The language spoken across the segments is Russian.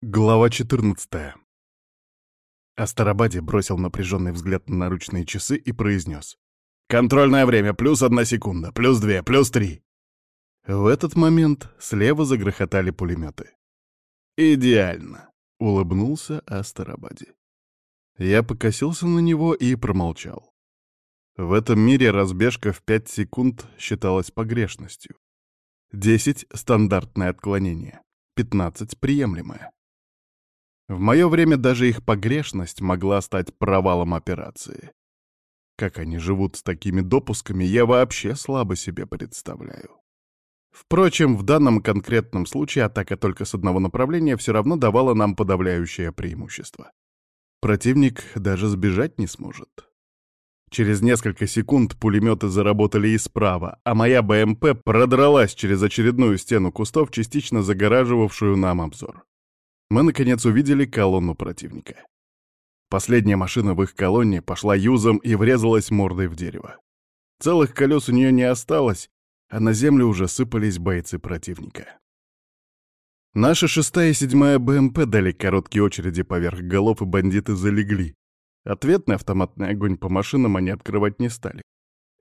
Глава 14 Астарабаде бросил напряженный взгляд на наручные часы и произнес. «Контрольное время, плюс одна секунда, плюс две, плюс три». В этот момент слева загрохотали пулеметы. «Идеально!» — улыбнулся Астарабаде. Я покосился на него и промолчал. В этом мире разбежка в пять секунд считалась погрешностью. Десять — стандартное отклонение, пятнадцать — приемлемое. В мое время даже их погрешность могла стать провалом операции. Как они живут с такими допусками, я вообще слабо себе представляю. Впрочем, в данном конкретном случае атака только с одного направления все равно давала нам подавляющее преимущество. Противник даже сбежать не сможет. Через несколько секунд пулеметы заработали и справа, а моя БМП продралась через очередную стену кустов, частично загораживавшую нам обзор мы, наконец, увидели колонну противника. Последняя машина в их колонне пошла юзом и врезалась мордой в дерево. Целых колес у нее не осталось, а на землю уже сыпались бойцы противника. Наша шестая и седьмая БМП дали короткие очереди поверх голов, и бандиты залегли. Ответный автоматный огонь по машинам они открывать не стали.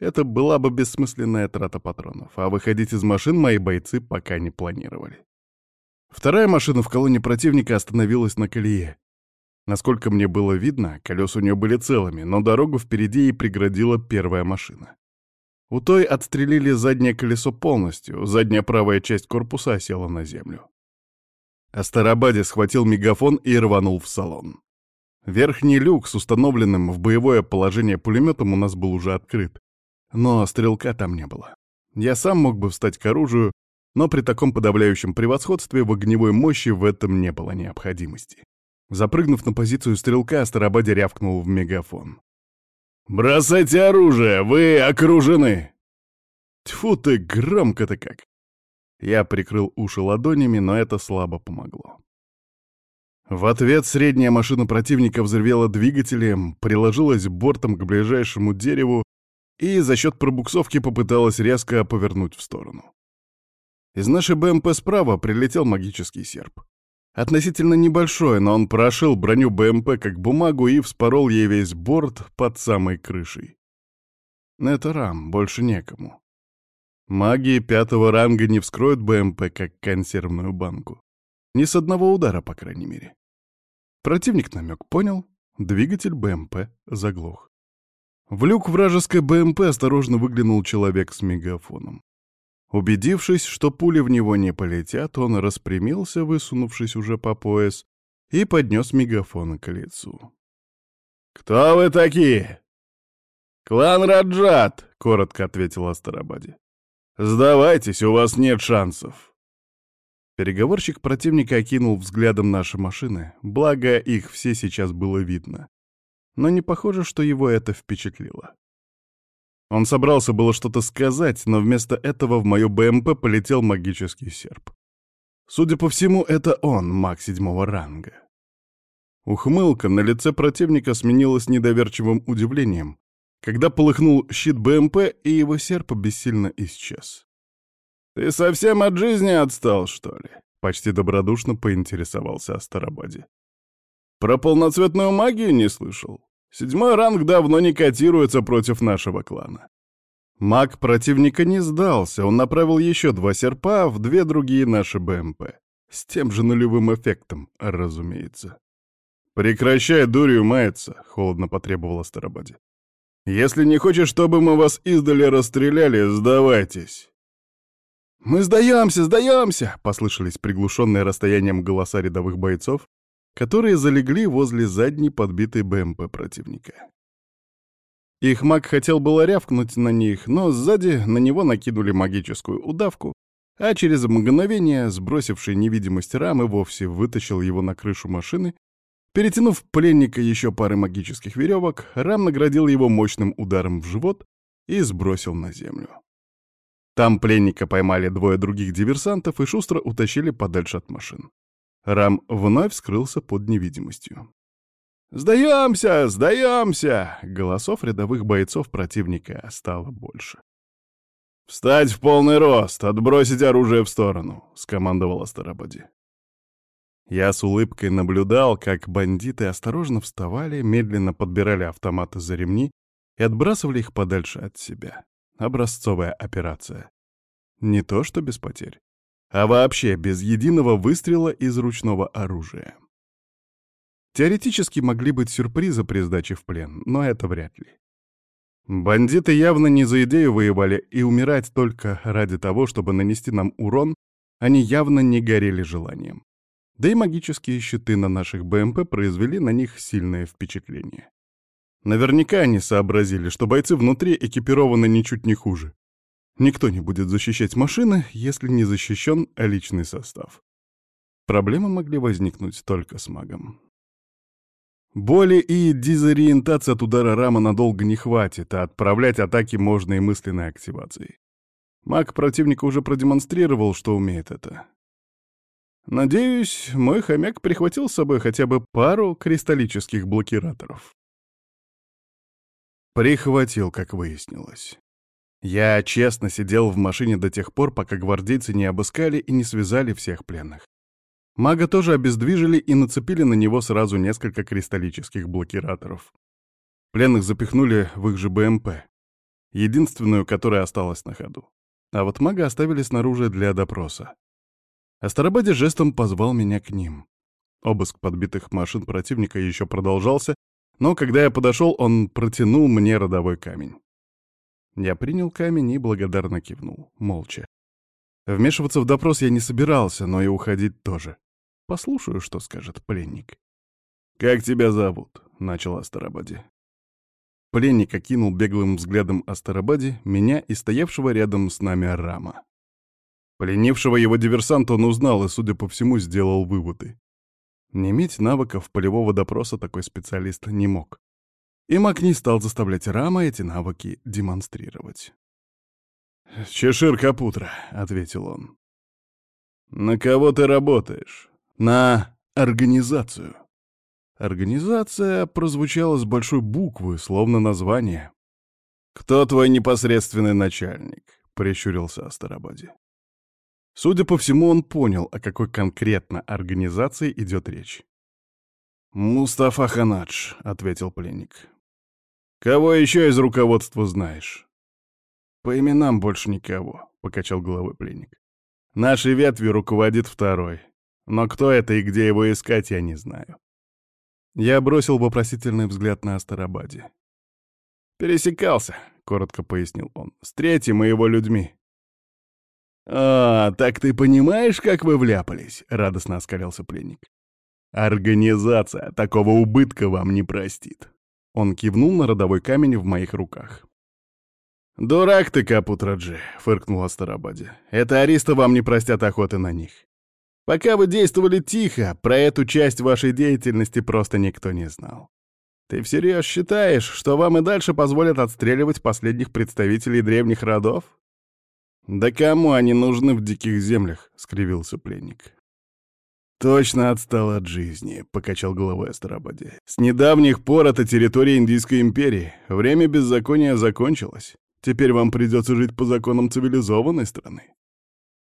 Это была бы бессмысленная трата патронов, а выходить из машин мои бойцы пока не планировали. Вторая машина в колонне противника остановилась на колее. Насколько мне было видно, колеса у нее были целыми, но дорогу впереди ей преградила первая машина. У той отстрелили заднее колесо полностью, задняя правая часть корпуса села на землю. Астарабаде схватил мегафон и рванул в салон. Верхний люк с установленным в боевое положение пулеметом у нас был уже открыт, но стрелка там не было. Я сам мог бы встать к оружию, но при таком подавляющем превосходстве в огневой мощи в этом не было необходимости. Запрыгнув на позицию стрелка, Астарабаде рявкнул в мегафон. «Бросайте оружие! Вы окружены!» Тьфу ты, громко-то как! Я прикрыл уши ладонями, но это слабо помогло. В ответ средняя машина противника взревела двигателем, приложилась бортом к ближайшему дереву и за счет пробуксовки попыталась резко повернуть в сторону. Из нашей БМП справа прилетел магический серп. Относительно небольшой, но он прошил броню БМП как бумагу и вспорол ей весь борт под самой крышей. Это рам, больше некому. Магии пятого ранга не вскроют БМП как консервную банку. Ни с одного удара, по крайней мере. Противник намек понял, двигатель БМП заглох. В люк вражеской БМП осторожно выглянул человек с мегафоном. Убедившись, что пули в него не полетят, он распрямился, высунувшись уже по пояс, и поднес мегафон к лицу. «Кто вы такие?» «Клан Раджат», — коротко ответил Астарабаде. «Сдавайтесь, у вас нет шансов». Переговорщик противника окинул взглядом наши машины, благо их все сейчас было видно. Но не похоже, что его это впечатлило. Он собрался было что-то сказать, но вместо этого в мою БМП полетел магический серп. Судя по всему, это он, маг седьмого ранга. Ухмылка на лице противника сменилась недоверчивым удивлением, когда полыхнул щит БМП, и его серп бессильно исчез. «Ты совсем от жизни отстал, что ли?» — почти добродушно поинтересовался Астарабаде. «Про полноцветную магию не слышал? Седьмой ранг давно не котируется против нашего клана. Маг противника не сдался, он направил еще два серпа в две другие наши БМП. С тем же нулевым эффектом, разумеется. «Прекращай дурью маяться», — холодно потребовала Старобаде. «Если не хочешь, чтобы мы вас издали расстреляли, сдавайтесь». «Мы сдаемся, сдаемся!» — послышались приглушенные расстоянием голоса рядовых бойцов, которые залегли возле задней подбитой БМП противника. Их маг хотел было рявкнуть на них, но сзади на него накинули магическую удавку, а через мгновение, сбросивший невидимость рамы, вовсе вытащил его на крышу машины, перетянув пленника еще пары магических веревок, рам наградил его мощным ударом в живот и сбросил на землю. Там пленника поймали двое других диверсантов и шустро утащили подальше от машин. Рам вновь скрылся под невидимостью. «Сдаемся! Сдаемся!» Голосов рядовых бойцов противника стало больше. «Встать в полный рост! Отбросить оружие в сторону!» — скомандовал Астарабаде. Я с улыбкой наблюдал, как бандиты осторожно вставали, медленно подбирали автоматы за ремни и отбрасывали их подальше от себя. Образцовая операция. Не то что без потерь, а вообще без единого выстрела из ручного оружия. Теоретически могли быть сюрпризы при сдаче в плен, но это вряд ли. Бандиты явно не за идею воевали, и умирать только ради того, чтобы нанести нам урон, они явно не горели желанием. Да и магические щиты на наших БМП произвели на них сильное впечатление. Наверняка они сообразили, что бойцы внутри экипированы ничуть не хуже. Никто не будет защищать машины, если не защищен личный состав. Проблемы могли возникнуть только с магом. Боли и дезориентации от удара рама надолго не хватит, а отправлять атаки можно и мысленной активацией. Маг противника уже продемонстрировал, что умеет это. Надеюсь, мой хомяк прихватил с собой хотя бы пару кристаллических блокираторов. Прихватил, как выяснилось. Я честно сидел в машине до тех пор, пока гвардейцы не обыскали и не связали всех пленных. Мага тоже обездвижили и нацепили на него сразу несколько кристаллических блокираторов. Пленных запихнули в их же БМП, единственную, которая осталась на ходу. А вот мага оставили снаружи для допроса. Астарабаде жестом позвал меня к ним. Обыск подбитых машин противника еще продолжался, но когда я подошел, он протянул мне родовой камень. Я принял камень и благодарно кивнул, молча. Вмешиваться в допрос я не собирался, но и уходить тоже. Послушаю, что скажет пленник. «Как тебя зовут?» — начал Астарабаде. Пленник окинул беглым взглядом Астарабаде, меня и стоявшего рядом с нами Рама. Пленившего его диверсанта он узнал и, судя по всему, сделал выводы. Не иметь навыков полевого допроса такой специалист не мог. И маг не стал заставлять Рама эти навыки демонстрировать. «Чешир Капутра», — ответил он. «На кого ты работаешь?» на организацию. Организация прозвучала с большой буквы, словно название. «Кто твой непосредственный начальник?» — прищурился Астарабаде. Судя по всему, он понял, о какой конкретно организации идет речь. «Мустафа Ханадж», — ответил пленник. «Кого еще из руководства знаешь?» «По именам больше никого», — покачал головой пленник. «Нашей ветви руководит второй. Но кто это и где его искать, я не знаю. Я бросил вопросительный взгляд на Астарабаде. «Пересекался», — коротко пояснил он, — «с третьим и его людьми». «А, так ты понимаешь, как вы вляпались?» — радостно оскалился пленник. «Организация такого убытка вам не простит». Он кивнул на родовой камень в моих руках. «Дурак ты, Капутраджи!» — фыркнул Астарабаде. «Это аристы вам не простят охоты на них. Пока вы действовали тихо, про эту часть вашей деятельности просто никто не знал. Ты всерьез считаешь, что вам и дальше позволят отстреливать последних представителей древних родов? Да кому они нужны в диких землях? — скривился пленник. «Точно отстал от жизни», — покачал головой Астарабаде. «С недавних пор это территория Индийской империи. Время беззакония закончилось. Теперь вам придется жить по законам цивилизованной страны».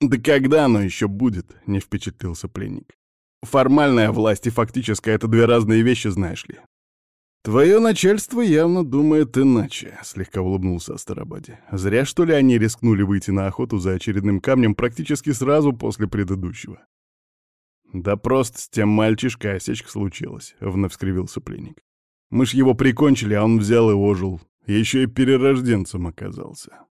«Да когда оно еще будет?» — не впечатлился пленник. «Формальная власть и фактическая — это две разные вещи, знаешь ли». «Твое начальство явно думает иначе», — слегка улыбнулся Астарабаде. «Зря, что ли, они рискнули выйти на охоту за очередным камнем практически сразу после предыдущего». «Да просто с тем мальчишкой осечка случилась», — вновь скривился пленник. «Мы ж его прикончили, а он взял и ожил. Еще и перерожденцем оказался».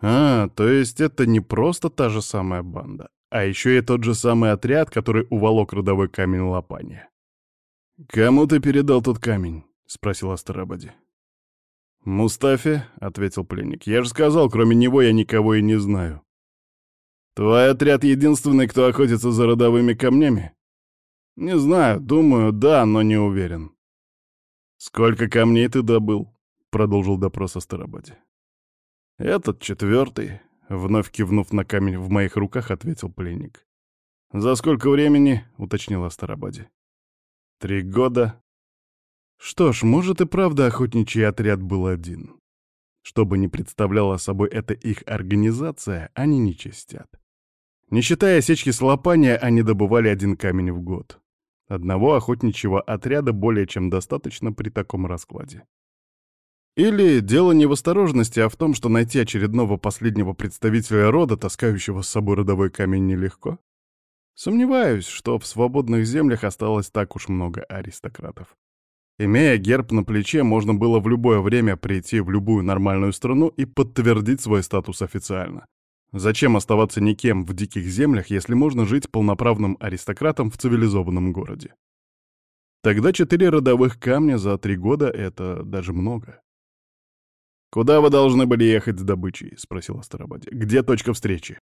А, то есть это не просто та же самая банда, а еще и тот же самый отряд, который уволок родовой камень Лопания. «Кому ты передал тот камень?» — спросил Астарабаде. «Мустафе», — ответил пленник. «Я же сказал, кроме него я никого и не знаю». «Твой отряд единственный, кто охотится за родовыми камнями?» «Не знаю, думаю, да, но не уверен». «Сколько камней ты добыл?» — продолжил допрос Астарабаде. «Этот четвертый», — вновь кивнув на камень в моих руках, ответил пленник. «За сколько времени?» — уточнил Астарабаде. «Три года». Что ж, может и правда охотничий отряд был один. Что бы ни представляла собой эта их организация, они не чистят. Не считая сечки с лопания, они добывали один камень в год. Одного охотничьего отряда более чем достаточно при таком раскладе. Или дело не в осторожности, а в том, что найти очередного последнего представителя рода, таскающего с собой родовой камень, нелегко? Сомневаюсь, что в свободных землях осталось так уж много аристократов. Имея герб на плече, можно было в любое время прийти в любую нормальную страну и подтвердить свой статус официально. Зачем оставаться никем в диких землях, если можно жить полноправным аристократом в цивилизованном городе? Тогда четыре родовых камня за три года — это даже много. «Куда вы должны были ехать с добычей?» — спросил Астарабаде. «Где точка встречи?»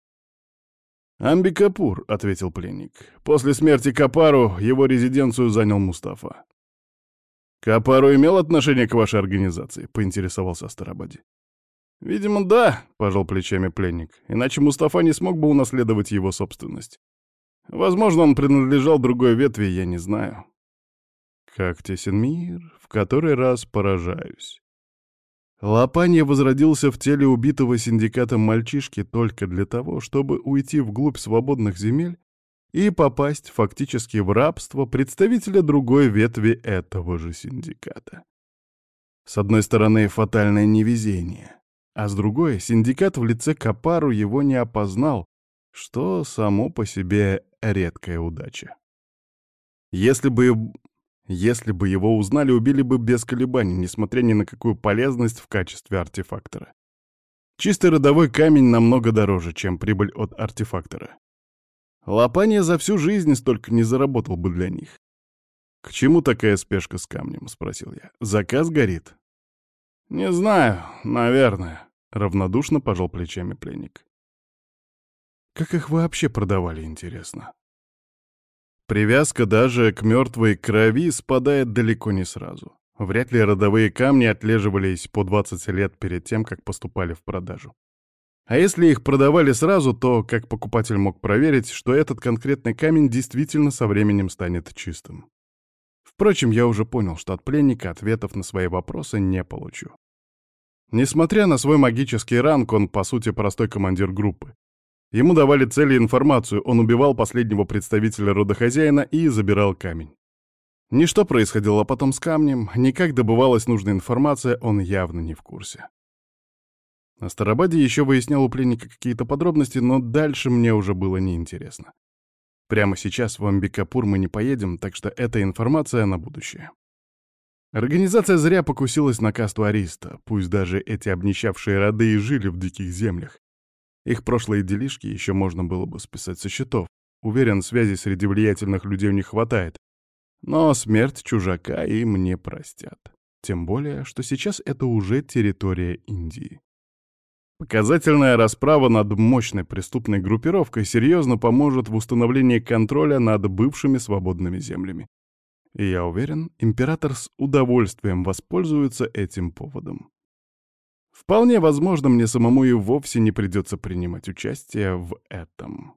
«Амбикапур», — ответил пленник. «После смерти Капару его резиденцию занял Мустафа». «Капару имел отношение к вашей организации?» — поинтересовался Астарабаде. «Видимо, да», — пожал плечами пленник. «Иначе Мустафа не смог бы унаследовать его собственность. Возможно, он принадлежал другой ветви, я не знаю». «Как тесен мир, в который раз поражаюсь». Лопанья возродился в теле убитого синдикатом мальчишки только для того, чтобы уйти вглубь свободных земель и попасть фактически в рабство представителя другой ветви этого же синдиката. С одной стороны, фатальное невезение, а с другой, синдикат в лице Капару его не опознал, что само по себе редкая удача. Если бы если бы его узнали, убили бы без колебаний, несмотря ни на какую полезность в качестве артефактора. Чистый родовой камень намного дороже, чем прибыль от артефактора. Лопания за всю жизнь столько не заработал бы для них. «К чему такая спешка с камнем?» — спросил я. «Заказ горит?» «Не знаю, наверное», — равнодушно пожал плечами пленник. «Как их вообще продавали, интересно?» Привязка даже к мертвой крови спадает далеко не сразу. Вряд ли родовые камни отлеживались по 20 лет перед тем, как поступали в продажу. А если их продавали сразу, то как покупатель мог проверить, что этот конкретный камень действительно со временем станет чистым? Впрочем, я уже понял, что от пленника ответов на свои вопросы не получу. Несмотря на свой магический ранг, он, по сути, простой командир группы. Ему давали цели и информацию, он убивал последнего представителя рода хозяина и забирал камень. Ни что происходило потом с камнем, ни как добывалась нужная информация, он явно не в курсе. На Старобаде еще выяснял у пленника какие-то подробности, но дальше мне уже было неинтересно. Прямо сейчас в Амбикапур мы не поедем, так что эта информация на будущее. Организация зря покусилась на касту Ариста, пусть даже эти обнищавшие роды и жили в диких землях. Их прошлые делишки еще можно было бы списать со счетов. Уверен, связи среди влиятельных людей у них хватает. Но смерть чужака им не простят. Тем более, что сейчас это уже территория Индии. Показательная расправа над мощной преступной группировкой серьезно поможет в установлении контроля над бывшими свободными землями. И я уверен, император с удовольствием воспользуется этим поводом. Вполне возможно, мне самому и вовсе не придется принимать участие в этом.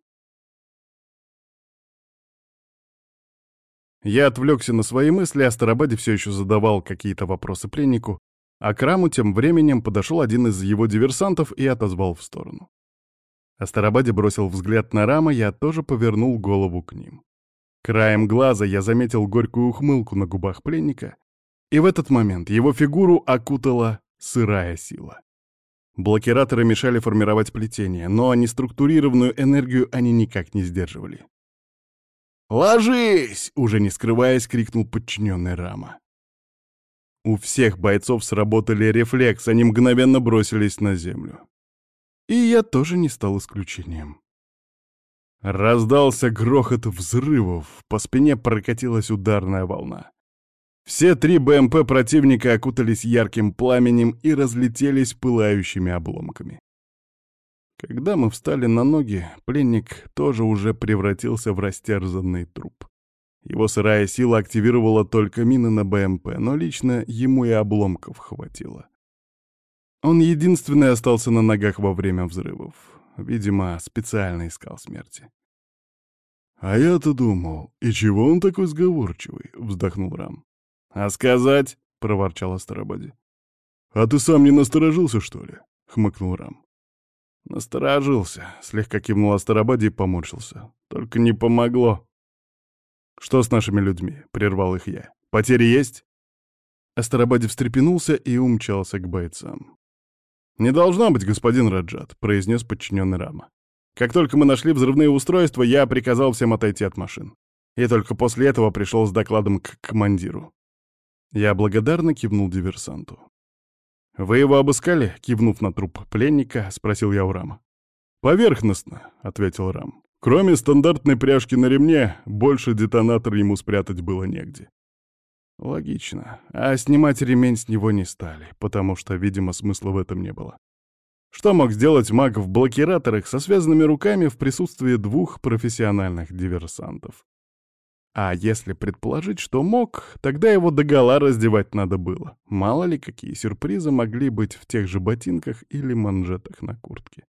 Я отвлекся на свои мысли, а Старобаде все еще задавал какие-то вопросы пленнику, а к Раму тем временем подошел один из его диверсантов и отозвал в сторону. Астарабаде бросил взгляд на Рама, я тоже повернул голову к ним. Краем глаза я заметил горькую ухмылку на губах пленника, и в этот момент его фигуру окутала сырая сила. Блокираторы мешали формировать плетение, но неструктурированную энергию они никак не сдерживали. «Ложись!» — уже не скрываясь, крикнул подчиненный Рама. У всех бойцов сработали рефлекс, они мгновенно бросились на землю. И я тоже не стал исключением. Раздался грохот взрывов, по спине прокатилась ударная волна. Все три БМП противника окутались ярким пламенем и разлетелись пылающими обломками. Когда мы встали на ноги, пленник тоже уже превратился в растерзанный труп. Его сырая сила активировала только мины на БМП, но лично ему и обломков хватило. Он единственный остался на ногах во время взрывов. Видимо, специально искал смерти. «А я-то думал, и чего он такой сговорчивый?» — вздохнул Рам. «А сказать?» — проворчал Астарабаде. «А ты сам не насторожился, что ли?» — хмыкнул Рам. Насторожился, слегка кивнул Астарабаде и поморщился. Только не помогло. «Что с нашими людьми?» — прервал их я. «Потери есть?» Астарабаде встрепенулся и умчался к бойцам. «Не должно быть, господин Раджат», — произнес подчиненный Рама. «Как только мы нашли взрывные устройства, я приказал всем отойти от машин. И только после этого пришел с докладом к командиру». Я благодарно кивнул диверсанту. «Вы его обыскали?» — кивнув на труп пленника, спросил я у Рама. «Поверхностно», — ответил Рам. «Кроме стандартной пряжки на ремне, больше детонатор ему спрятать было негде». Логично. А снимать ремень с него не стали, потому что, видимо, смысла в этом не было. Что мог сделать маг в блокираторах со связанными руками в присутствии двух профессиональных диверсантов? А если предположить, что мог, тогда его догола раздевать надо было. Мало ли, какие сюрпризы могли быть в тех же ботинках или манжетах на куртке.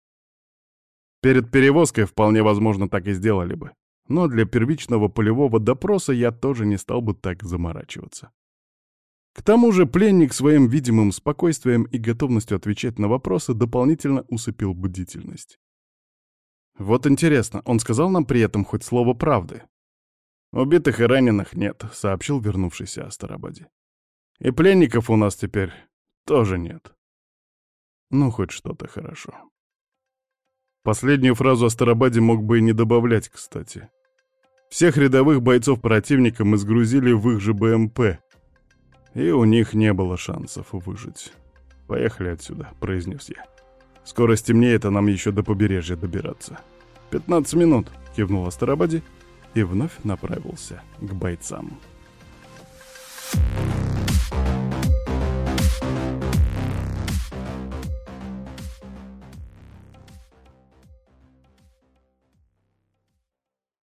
Перед перевозкой вполне возможно так и сделали бы. Но для первичного полевого допроса я тоже не стал бы так заморачиваться. К тому же пленник своим видимым спокойствием и готовностью отвечать на вопросы дополнительно усыпил бдительность. Вот интересно, он сказал нам при этом хоть слово правды? «Убитых и раненых нет», — сообщил вернувшийся Астарабаде. «И пленников у нас теперь тоже нет». Ну, хоть что-то хорошо. Последнюю фразу Астарабаде мог бы и не добавлять, кстати. Всех рядовых бойцов противника мы сгрузили в их же БМП, и у них не было шансов выжить. «Поехали отсюда», — произнес я. «Скоро стемнеет, а нам еще до побережья добираться». «Пятнадцать минут», — кивнул Астарабаде, — и вновь направился к бойцам.